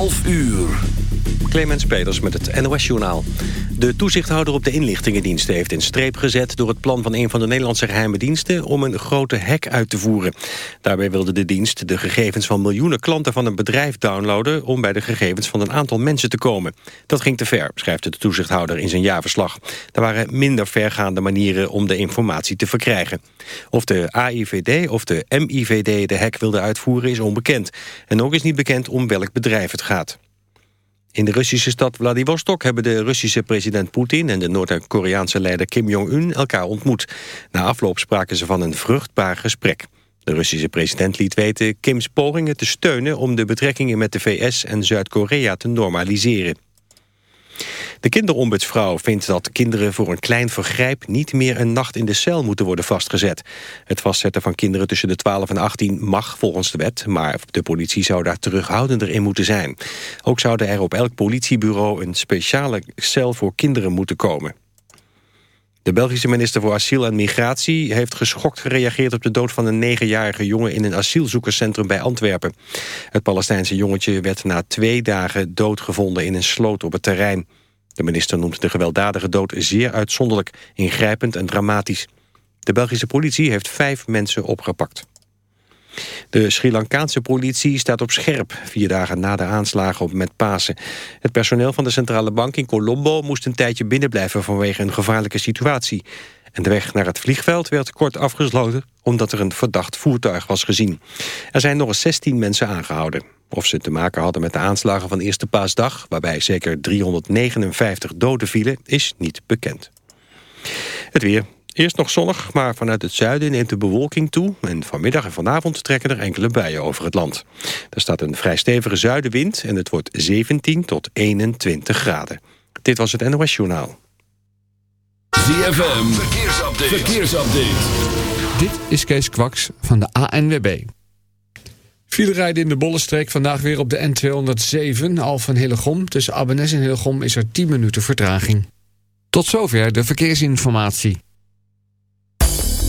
11 uur. Clemens Peters met het NOS-journaal. De toezichthouder op de inlichtingendiensten heeft in streep gezet... door het plan van een van de Nederlandse geheime diensten... om een grote hack uit te voeren. Daarbij wilde de dienst de gegevens van miljoenen klanten van een bedrijf downloaden... om bij de gegevens van een aantal mensen te komen. Dat ging te ver, schrijft de toezichthouder in zijn jaarverslag. Er waren minder vergaande manieren om de informatie te verkrijgen. Of de AIVD of de MIVD de hack wilde uitvoeren is onbekend. En ook is niet bekend om welk bedrijf het gaat. In de Russische stad Vladivostok hebben de Russische president Poetin... en de Noord-Koreaanse leider Kim Jong-un elkaar ontmoet. Na afloop spraken ze van een vruchtbaar gesprek. De Russische president liet weten Kims pogingen te steunen... om de betrekkingen met de VS en Zuid-Korea te normaliseren. De kinderombudsvrouw vindt dat kinderen voor een klein vergrijp... niet meer een nacht in de cel moeten worden vastgezet. Het vastzetten van kinderen tussen de 12 en 18 mag volgens de wet... maar de politie zou daar terughoudender in moeten zijn. Ook zouden er op elk politiebureau een speciale cel voor kinderen moeten komen. De Belgische minister voor Asiel en Migratie heeft geschokt gereageerd op de dood van een negenjarige jongen in een asielzoekerscentrum bij Antwerpen. Het Palestijnse jongetje werd na twee dagen doodgevonden in een sloot op het terrein. De minister noemt de gewelddadige dood zeer uitzonderlijk, ingrijpend en dramatisch. De Belgische politie heeft vijf mensen opgepakt. De Sri Lankaanse politie staat op scherp, vier dagen na de aanslagen op met Pasen. Het personeel van de centrale bank in Colombo moest een tijdje binnenblijven vanwege een gevaarlijke situatie. En de weg naar het vliegveld werd kort afgesloten omdat er een verdacht voertuig was gezien. Er zijn nog eens 16 mensen aangehouden. Of ze te maken hadden met de aanslagen van Eerste Paasdag... waarbij zeker 359 doden vielen, is niet bekend. Het weer. Eerst nog zonnig, maar vanuit het zuiden neemt de bewolking toe... en vanmiddag en vanavond trekken er enkele buien over het land. Er staat een vrij stevige zuidenwind en het wordt 17 tot 21 graden. Dit was het NOS Journaal. ZFM, verkeersupdate. verkeersupdate. Dit is Kees Kwaks van de ANWB. File rijden in de Bollenstreek vandaag weer op de N207 Al van Hillegom. Tussen Abbenes en Hillegom is er 10 minuten vertraging. Tot zover de verkeersinformatie.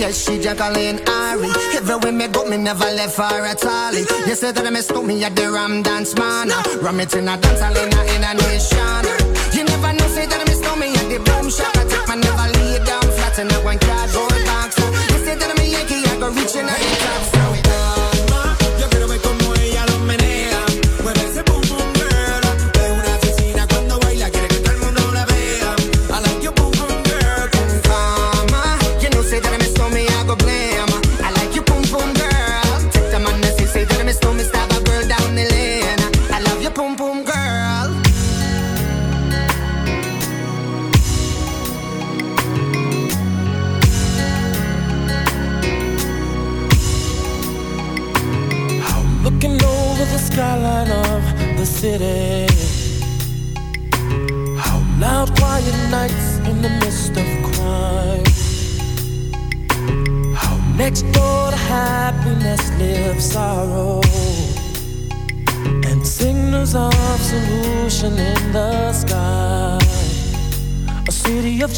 Yes, she Jacqueline Ari. Everywhere me go, me never left her at all. You say that I stole me at the Ram Dance Man. Ram it in a dance, I in a, in nation. You never know, say that I stole me at the boom shop. I take my never lay down flat in a one cardboard box. You say that I'm a Yankee, I go reaching out the top.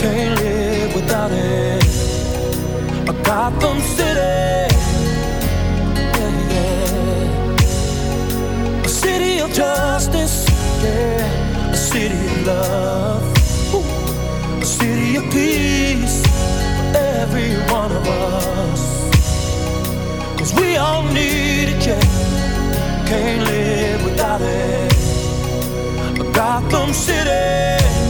can't live without it. A Gotham City, yeah, yeah. A city of justice, yeah. A city of love, Ooh. a city of peace for every one of we all need it, yeah. Can't live without it. A Gotham City.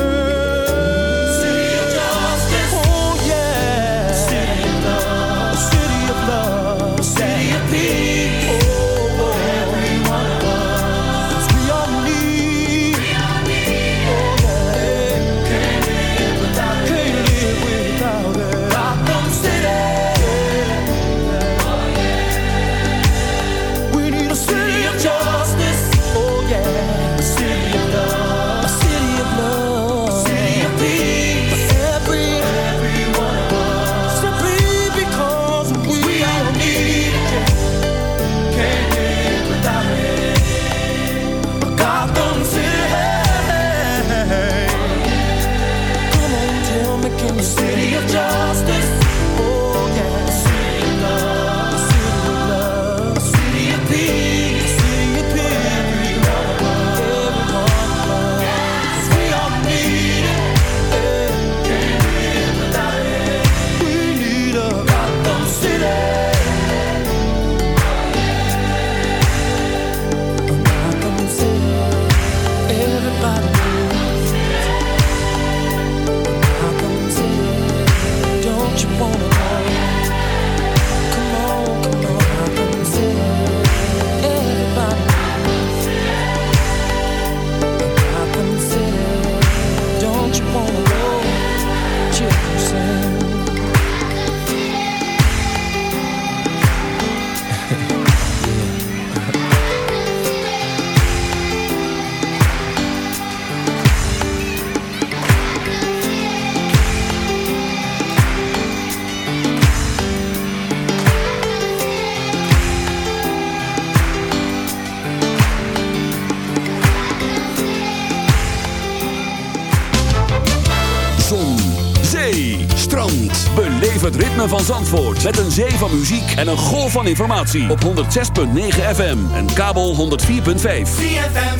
muziek en een golf van informatie op 106.9 FM en kabel 104.5. 4FM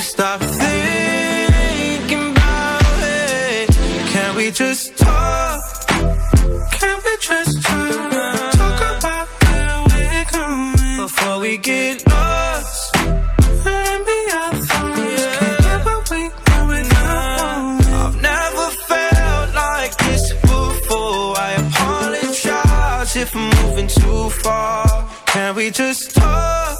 So stop thinking about it. Can we just talk? Can we just talk? Talk about where we're going before we get lost. Let me our thoughts. Can't get what we want without I've never felt like this before. I apologize if I'm moving too far. Can we just talk?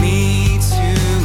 me to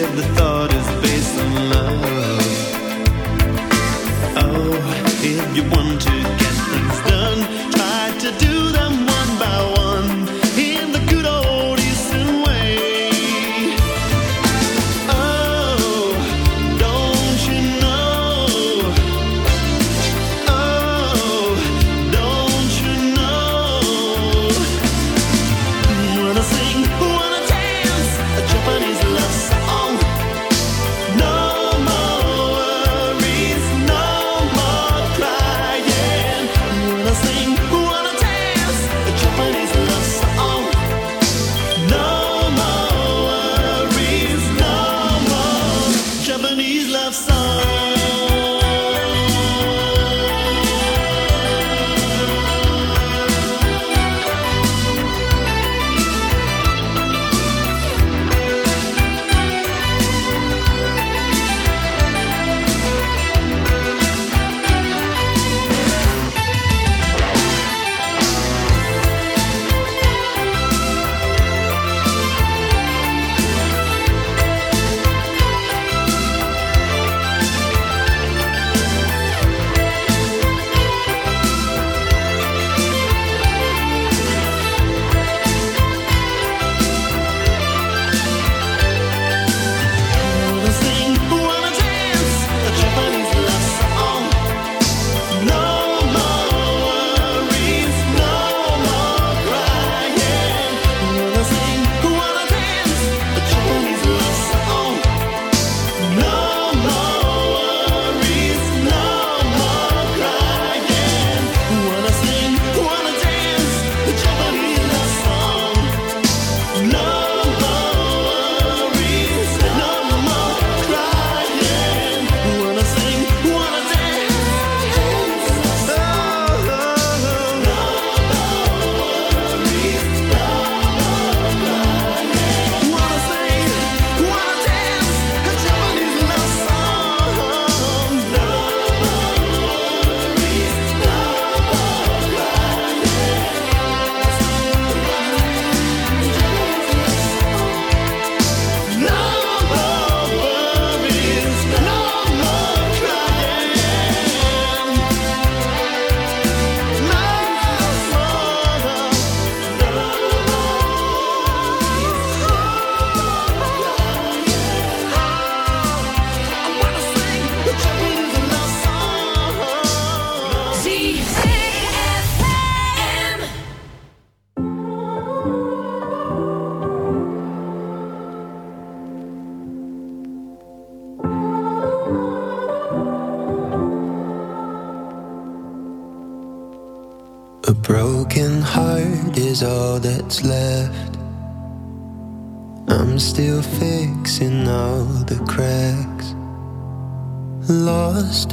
give the thought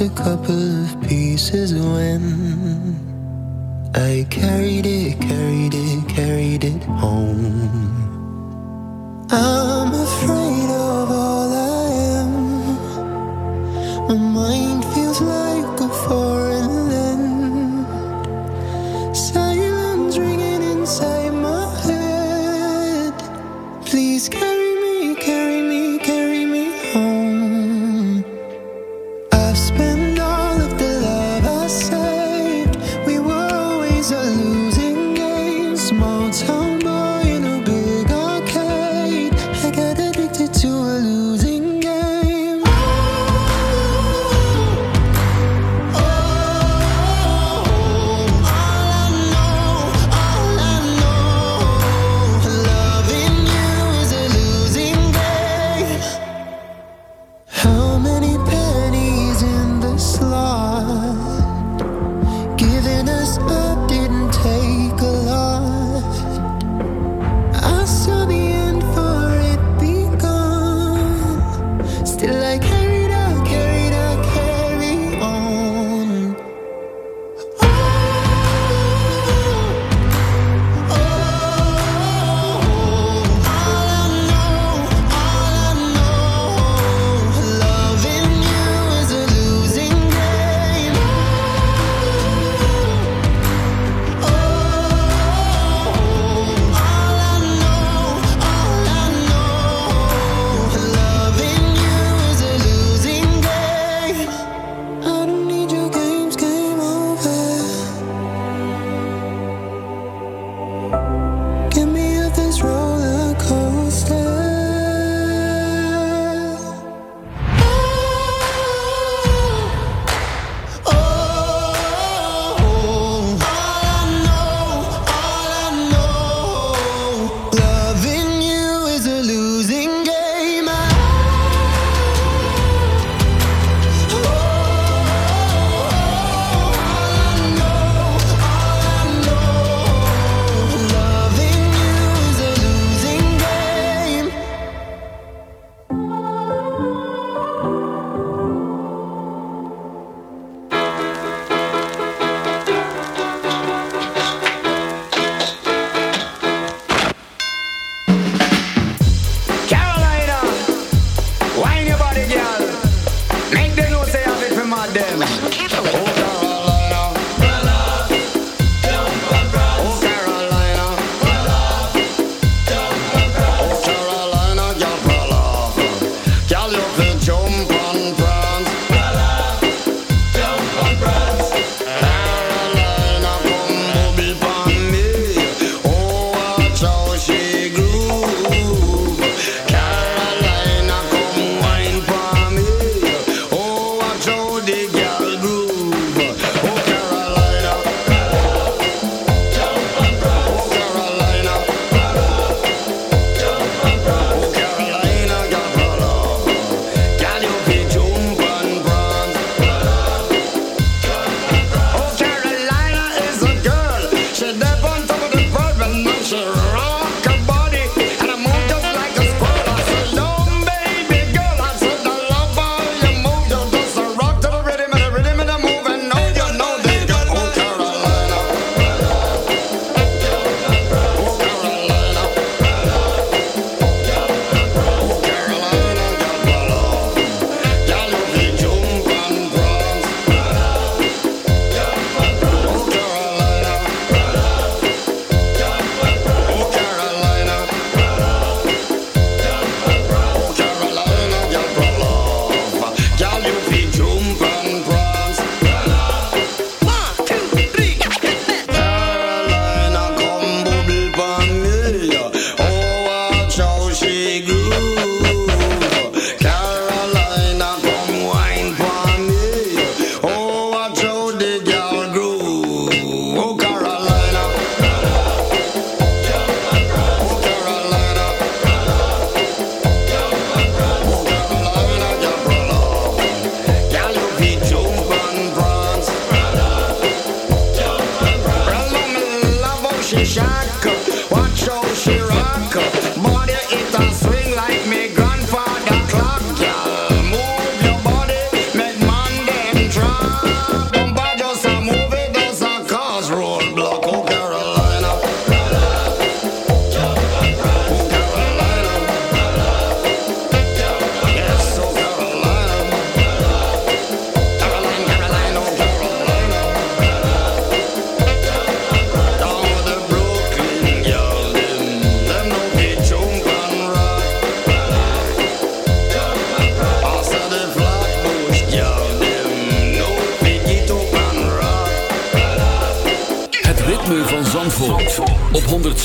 a couple of pieces when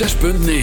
106.9.